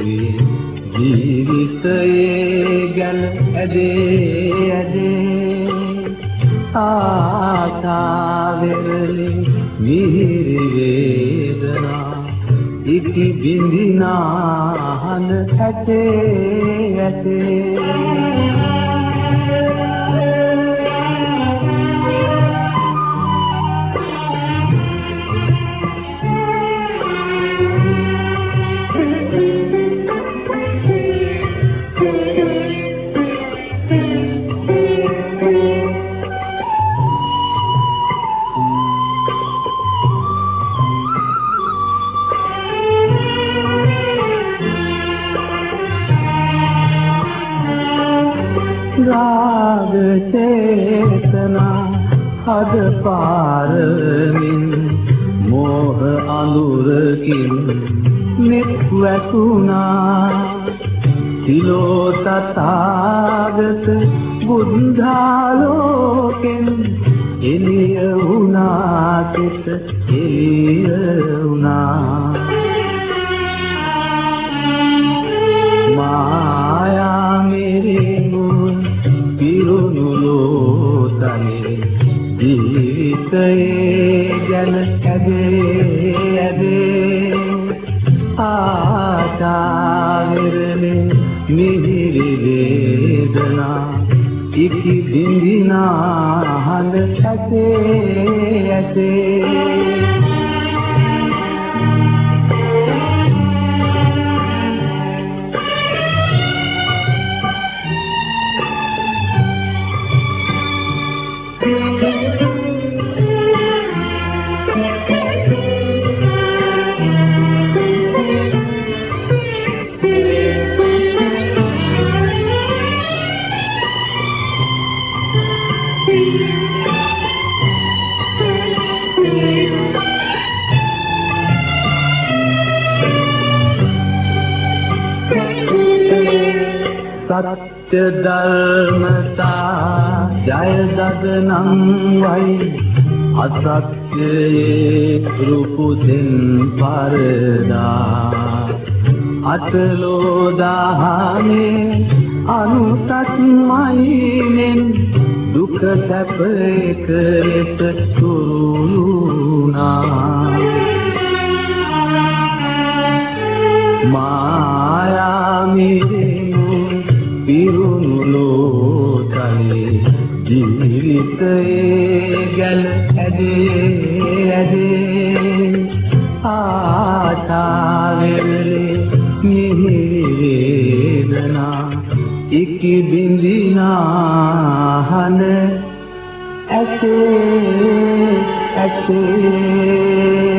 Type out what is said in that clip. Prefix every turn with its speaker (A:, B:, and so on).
A: මගේ ජීවිතයේ ගැන ඇදේ ඇදේ. ආතාවෙරලි මිහිරි වේදනා ඉති බින්දිනා හඳ ඇතේ ඇතේ. රාග චේතනා හද පාරමින් මෝහ අඳුරකින් මෙත් වැටුණා තිලෝ තථාගත බුද්ධාලෝකෙන් එළිය වුණා සිත එළිය වුණා. ඇදේ ගැන ඇදේ ඇදේ ආතාවිරමින් මිහිරි වේදනා ඉකි දින්දිනා හඳ ඇදේ ඇදේ සත්‍ය ධර්මතා ජය දදනම් වයි. අසත්‍යයේ රූපුදෙන් පරදා. අතලෝ දහනේ අනුසත්මයිනෙන් දුක සැප එක ලෙස තුරුණා. ගැල ඇදේ ඇදේ ආතාවෙලේ මිහිරේදනා ඉක්කි බිඳිනා හන ඇසේ ඇසේ